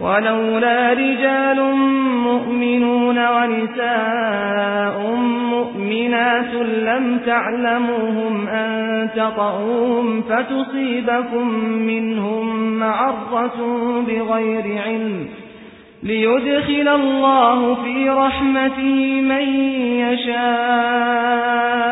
ولولا رجال مؤمنون ونساء مؤمنات لم تعلموهم أن تطعوهم فتصيبكم منهم معرة بغير علم ليدخل الله في رحمته من يشاء.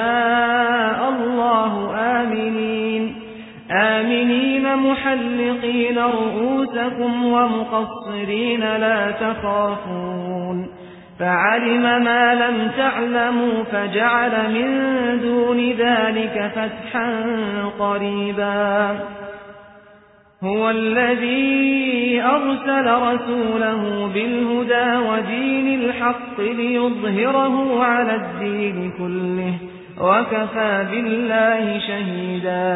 آمنين محلقين رؤوسكم ومقصرين لا تخافون. فعلم ما لم تعلموا فجعل من دون ذلك فتحا قريبا. هو الذي أرسل رسوله بالهدى ودين الحق ليظهره على الدين كله وكفى بالله شهيدا.